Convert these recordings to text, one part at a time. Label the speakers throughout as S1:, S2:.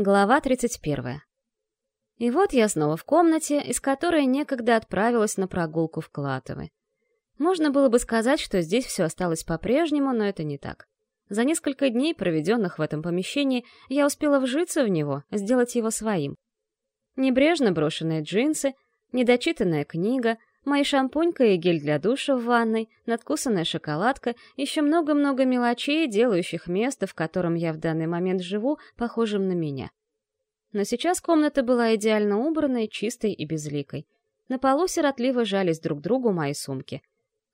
S1: Глава 31. И вот я снова в комнате, из которой некогда отправилась на прогулку в Клатовы. Можно было бы сказать, что здесь все осталось по-прежнему, но это не так. За несколько дней, проведенных в этом помещении, я успела вжиться в него, сделать его своим. Небрежно брошенные джинсы, недочитанная книга, мои шампунька и гель для душа в ванной, надкусанная шоколадка, еще много-много мелочей, делающих место, в котором я в данный момент живу, похожим на меня. Но сейчас комната была идеально убранной, чистой и безликой. На полу сиротливо жались друг другу мои сумки.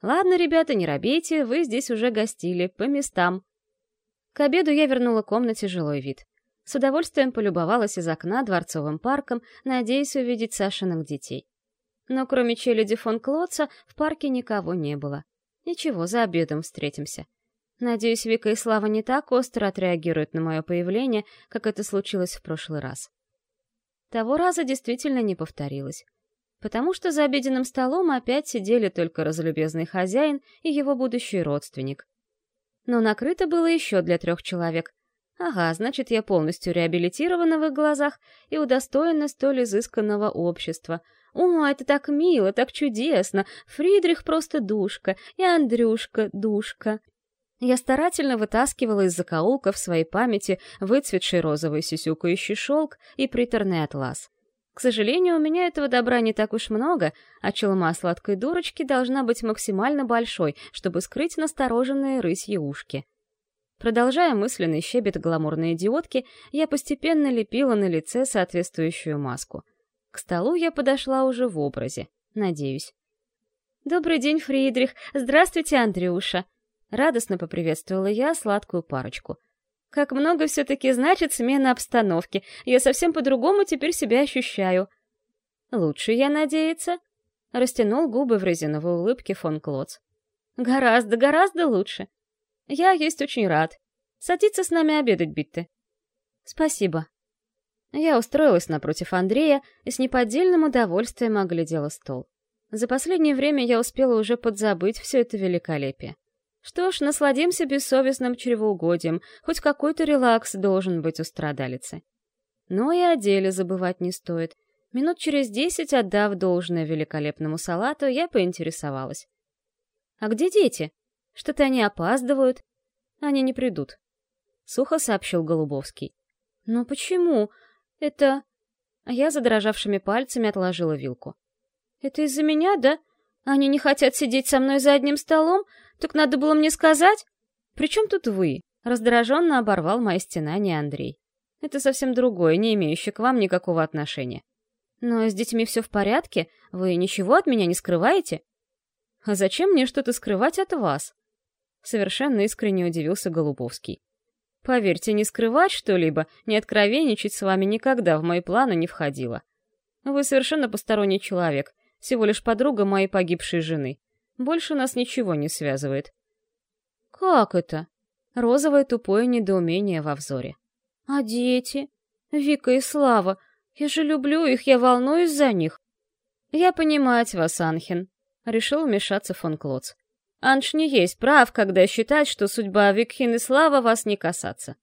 S1: «Ладно, ребята, не робейте, вы здесь уже гостили, по местам». К обеду я вернула комнате жилой вид. С удовольствием полюбовалась из окна дворцовым парком, надеясь увидеть Сашиных детей. Но кроме челяди фон Клотца в парке никого не было. Ничего, за обедом встретимся. Надеюсь, Вика и Слава не так остро отреагируют на мое появление, как это случилось в прошлый раз. Того раза действительно не повторилось. Потому что за обеденным столом опять сидели только разлюбезный хозяин и его будущий родственник. Но накрыто было еще для трех человек. Ага, значит, я полностью реабилитирована в их глазах и удостоена столь изысканного общества — «О, это так мило, так чудесно! Фридрих просто душка, и Андрюшка душка!» Я старательно вытаскивала из закоулков своей памяти выцветший розовый сисюкающий шелк и приторный атлас. К сожалению, у меня этого добра не так уж много, а челма сладкой дурочки должна быть максимально большой, чтобы скрыть настороженные рысьи ушки. Продолжая мысленный щебет гламурной идиотки, я постепенно лепила на лице соответствующую маску — к столу я подошла уже в образе, надеюсь. «Добрый день, Фридрих! Здравствуйте, Андрюша!» Радостно поприветствовала я сладкую парочку. «Как много все-таки значит смена обстановки! Я совсем по-другому теперь себя ощущаю!» «Лучше, я надеяться?» Растянул губы в резиновой улыбке фон Клоц. «Гораздо, гораздо лучше. Я есть очень рад. Садиться с нами обедать, Битте». «Спасибо», я устроилась напротив Андрея и с неподдельным удовольствием оглядела стол. За последнее время я успела уже подзабыть все это великолепие. Что ж, насладимся бессовестным чревоугодием, хоть какой-то релакс должен быть у страдалицы. Но и о деле забывать не стоит. Минут через десять, отдав должное великолепному салату, я поинтересовалась. «А где дети? Что-то они опаздывают?» «Они не придут», — сухо сообщил Голубовский. «Но почему? Это...» Я задрожавшими пальцами отложила вилку. «Это из-за меня, да? Они не хотят сидеть со мной за одним столом? Так надо было мне сказать? При чем тут вы?» Раздраженно оборвал мои стенания Андрей. «Это совсем другое, не имеющее к вам никакого отношения. Но с детьми все в порядке? Вы ничего от меня не скрываете?» «А зачем мне что-то скрывать от вас?» Совершенно искренне удивился Голубовский. Поверьте, не скрывать что-либо, не откровенничать с вами никогда в мои планы не входило. Вы совершенно посторонний человек, всего лишь подруга моей погибшей жены. Больше нас ничего не связывает. Как это? Розовое тупое недоумение во взоре. А дети? Вика и Слава. Я же люблю их, я волнуюсь за них. Я понимать вас, Анхен. Решил вмешаться фон Клоц. Анш не есть прав, когда считает, что судьба Викхин и Слава вас не касаться.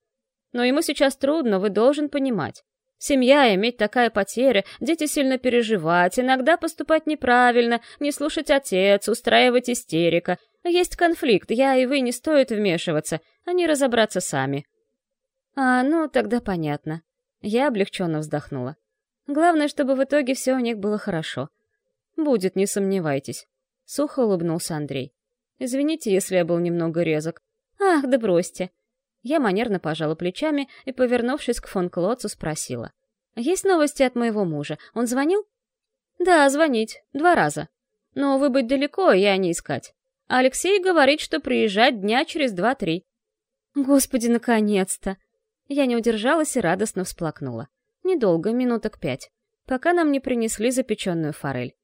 S1: Но ему сейчас трудно, вы должен понимать. Семья, иметь такая потеря, дети сильно переживать, иногда поступать неправильно, не слушать отец, устраивать истерика. Есть конфликт, я и вы не стоит вмешиваться, не разобраться сами. А, ну, тогда понятно. Я облегченно вздохнула. Главное, чтобы в итоге все у них было хорошо. Будет, не сомневайтесь. Сухо улыбнулся Андрей. Извините, если я был немного резок. Ах, да бросьте. Я манерно пожала плечами и, повернувшись к фон Клоцу, спросила. «Есть новости от моего мужа? Он звонил?» «Да, звонить. Два раза. Но вы быть далеко, я не искать. Алексей говорит, что приезжать дня через два-три». «Господи, наконец-то!» Я не удержалась и радостно всплакнула. Недолго, минуток пять, пока нам не принесли запеченную форель.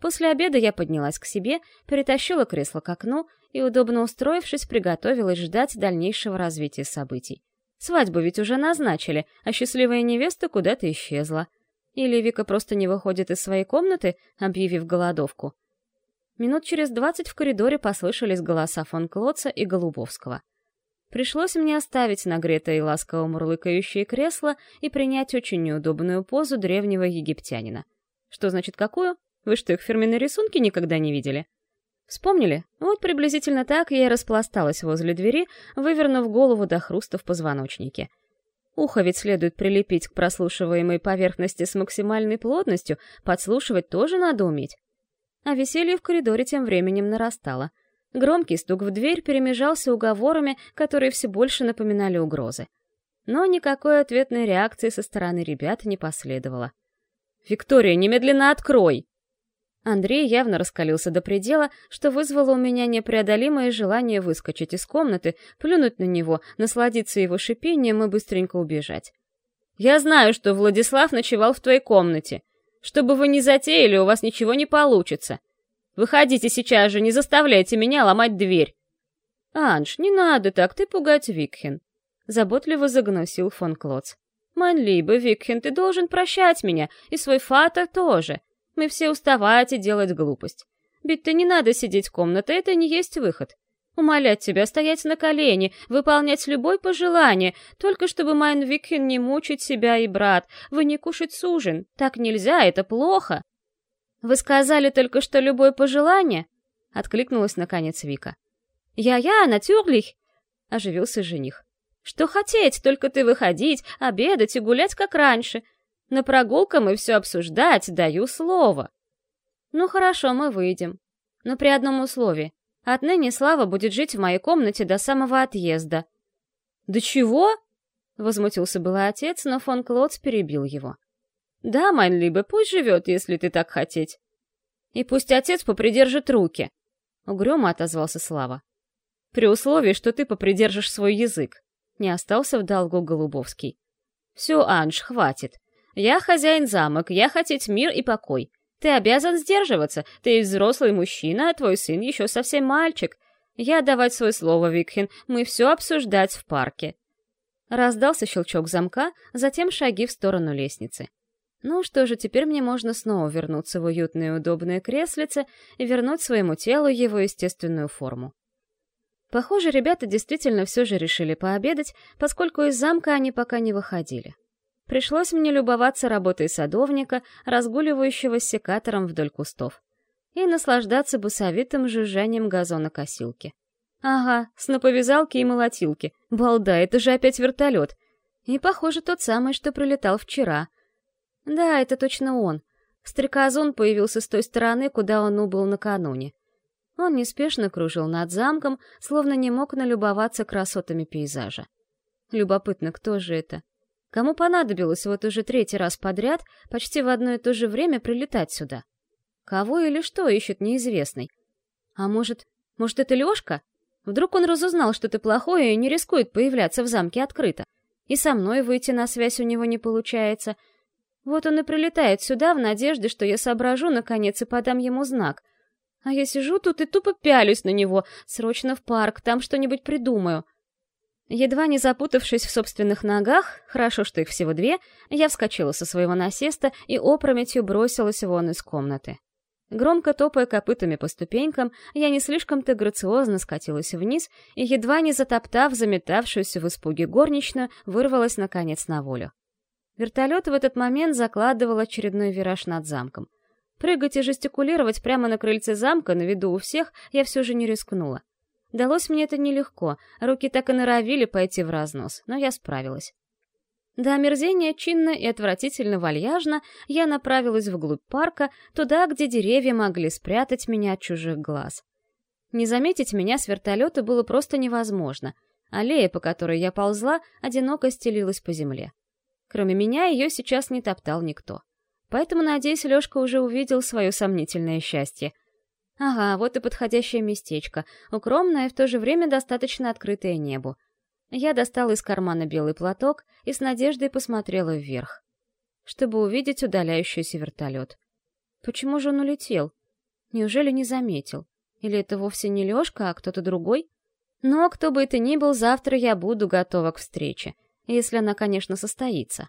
S1: После обеда я поднялась к себе, перетащила кресло к окну и, удобно устроившись, приготовилась ждать дальнейшего развития событий. Свадьбу ведь уже назначили, а счастливая невеста куда-то исчезла. Или Вика просто не выходит из своей комнаты, объявив голодовку. Минут через двадцать в коридоре послышались голоса фон Клотца и Голубовского. Пришлось мне оставить нагретое и ласково мурлыкающее кресло и принять очень неудобную позу древнего египтянина. Что значит какую? Вы что, их фирменные рисунки никогда не видели? Вспомнили? Вот приблизительно так я и распласталась возле двери, вывернув голову до хруста в позвоночнике. Ухо ведь следует прилепить к прослушиваемой поверхности с максимальной плотностью, подслушивать тоже надо уметь. А веселье в коридоре тем временем нарастало — Громкий стук в дверь перемежался уговорами, которые все больше напоминали угрозы. Но никакой ответной реакции со стороны ребят не последовало. «Виктория, немедленно открой!» Андрей явно раскалился до предела, что вызвало у меня непреодолимое желание выскочить из комнаты, плюнуть на него, насладиться его шипением и быстренько убежать. «Я знаю, что Владислав ночевал в твоей комнате. Что бы вы ни затеяли, у вас ничего не получится. Выходите сейчас же, не заставляйте меня ломать дверь!» «Анж, не надо так, ты пугать Викхен!» Заботливо загносил фон Клоц. «Mein liebe, Викхен, ты должен прощать меня, и свой Vater тоже. Мы все уставать и делать глупость. Ведь ты не надо сидеть в комнате, это не есть выход. Умолять тебя стоять на колени, выполнять любое пожелание, только чтобы Mein Викхен не мучить себя и брат, вы не кушать ужин. Так нельзя, это плохо. «Вы сказали только что любое пожелание?» — откликнулась наконец Вика. «Ja-ja, natürlich!» — оживился жених. «Что хотеть, только ты выходить, обедать и гулять, как раньше. На прогулкам и все обсуждать, даю слово». «Ну хорошо, мы выйдем. Но при одном условии. Отныне Слава будет жить в моей комнате до самого отъезда». «Да чего?» — возмутился был отец, но фон Клотс перебил его. Да, Майнлибе, пусть живет, если ты так хотеть. И пусть отец попридержит руки. Угрюмо отозвался Слава. При условии, что ты попридержишь свой язык. Не остался в долгу Голубовский. Все, Анж, хватит. Я хозяин замок, я хотеть мир и покой. Ты обязан сдерживаться, ты взрослый мужчина, а твой сын еще совсем мальчик. Я давать свое слово, Викхин, мы все обсуждать в парке. Раздался щелчок замка, затем шаги в сторону лестницы. Ну что же, теперь мне можно снова вернуться в уютное и удобное креслице и вернуть своему телу его естественную форму. Похоже, ребята действительно все же решили пообедать, поскольку из замка они пока не выходили. Пришлось мне любоваться работой садовника, разгуливающего с секатором вдоль кустов, и наслаждаться бусовитым жужжанием газонокосилки. Ага, сноповязалки и молотилки. Балда, это же опять вертолет. И, похоже, тот самый, что прилетал вчера — да, это точно он. Стрекозун появился с той стороны, куда он убыл накануне. Он неспешно кружил над замком, словно не мог налюбоваться красотами пейзажа. Любопытно, кто же это? Кому понадобилось вот уже третий раз подряд почти в одно и то же время прилетать сюда? Кого или что ищет неизвестный? А может, может это Лёшка? Вдруг он разузнал что-то плохое и не рискует появляться в замке открыто? И со мной выйти на связь у него не получается — вот он и прилетает сюда в надежде, что я соображу, наконец, и подам ему знак. А я сижу тут и тупо пялюсь на него. Срочно в парк, там что-нибудь придумаю. Едва не запутавшись в собственных ногах, хорошо, что их всего две, я вскочила со своего насеста и опрометью бросилась вон из комнаты. Громко топая копытами по ступенькам, я не слишком-то грациозно скатилась вниз и, едва не затоптав заметавшуюся в испуге горничную, вырвалась, наконец, на волю. Вертолет в этот момент закладывал очередной вираж над замком. Прыгать и жестикулировать прямо на крыльце замка на виду у всех я все же не рискнула. Далось мне это нелегко, руки так и норовили пойти в разнос, но я справилась. До омерзения чинно и отвратительно вальяжно я направилась вглубь парка, туда, где деревья могли спрятать меня от чужих глаз. Не заметить меня с вертолета было просто невозможно. Аллея, по которой я ползла, одиноко стелилась по земле. Кроме меня ее сейчас не топтал никто. Поэтому, надеюсь, Лёшка уже увидел свое сомнительное счастье. Ага, вот и подходящее местечко, укромное и в то же время достаточно открытое небу. Я достала из кармана белый платок и с надеждой посмотрела вверх, чтобы увидеть удаляющийся вертолет. Почему же он улетел? Неужели не заметил? Или это вовсе не Лёшка, а кто-то другой? Но, кто бы это ни был, завтра я буду готова к встрече если она, конечно, состоится.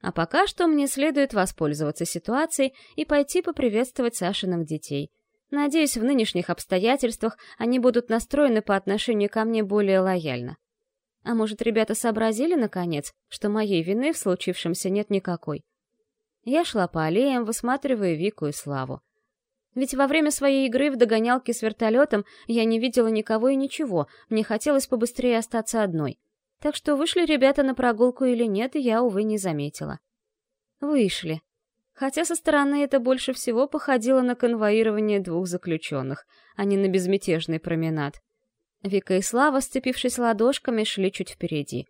S1: А пока что мне следует воспользоваться ситуацией и пойти поприветствовать Сашиных детей. Надеюсь, в нынешних обстоятельствах они будут настроены по отношению ко мне более лояльно. А может, ребята сообразили, наконец, что моей вины в случившемся нет никакой? Я шла по аллеям, высматривая Вику и Славу. Ведь во время своей игры в догонялки с вертолетом я не видела никого и ничего, мне хотелось побыстрее остаться одной. Так что вышли ребята на прогулку или нет, я, увы, не заметила. Вышли. Хотя со стороны это больше всего походило на конвоирование двух заключенных, а не на безмятежный променад. Вика и Слава, сцепившись ладошками, шли чуть впереди.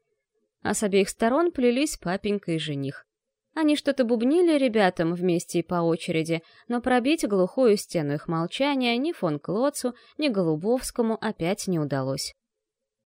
S1: А с обеих сторон плелись папенька и жених. Они что-то бубнили ребятам вместе и по очереди, но пробить глухую стену их молчания ни фон Клоцу, ни Голубовскому опять не удалось.